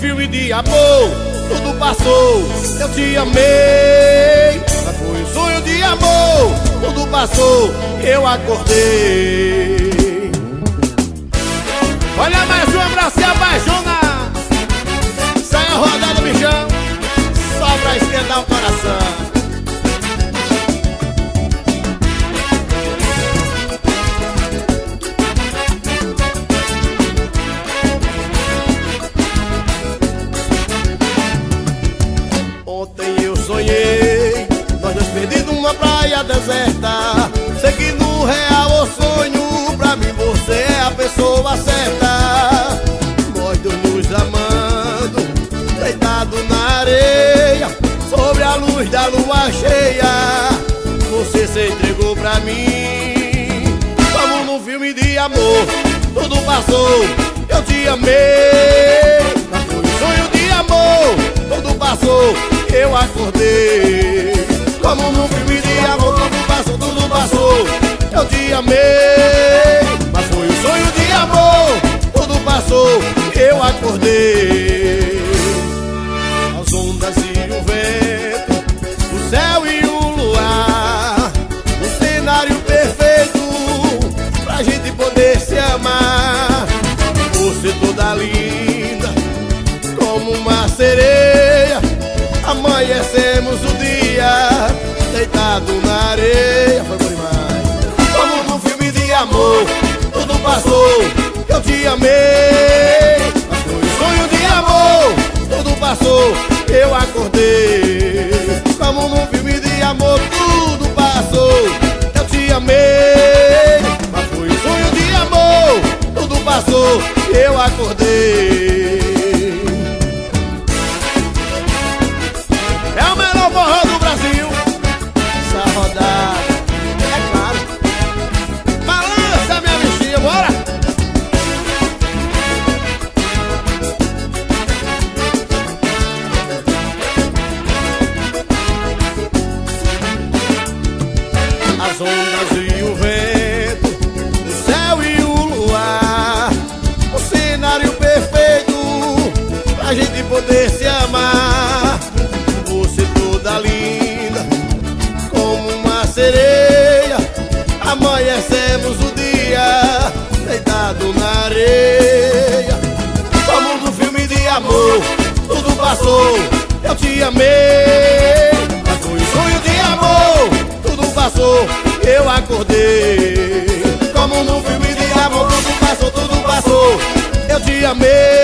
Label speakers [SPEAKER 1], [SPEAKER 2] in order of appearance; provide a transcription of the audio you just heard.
[SPEAKER 1] filme de amor, tudo passou, eu te amei. Mas foi um sonho de amor, tudo passou, eu acordei. Olha praia deserta. Sei que no real o sonho Pra mim você é a pessoa certa. Nós dois nos amando Deitado na areia Sobre a luz da lua cheia. Você se entregou pra mim. Como num filme de amor Tudo passou, eu te amei. Mas foi um sonho de amor Tudo passou, eu acordei. Como num Eu te amei. Mas foi um sonho de amor Tudo passou, eu acordei. As ondas e o vento O céu e o luar Um cenário perfeito Pra gente poder se amar. Você toda linda Como uma sereia Amanhecemos o dia Deitado na amor Tudo passou Eu te amei. Mas foi um sonho de amor Tudo passou Eu acordei. Como num filme de amor Tudo As ondas e o vento O céu e o luar. O cenário perfeito Pra gente poder se amar. Você toda linda Como uma sereia. Amanhecemos o dia Deitado na areia. Como no filme de amor Tudo passou, eu te amei amei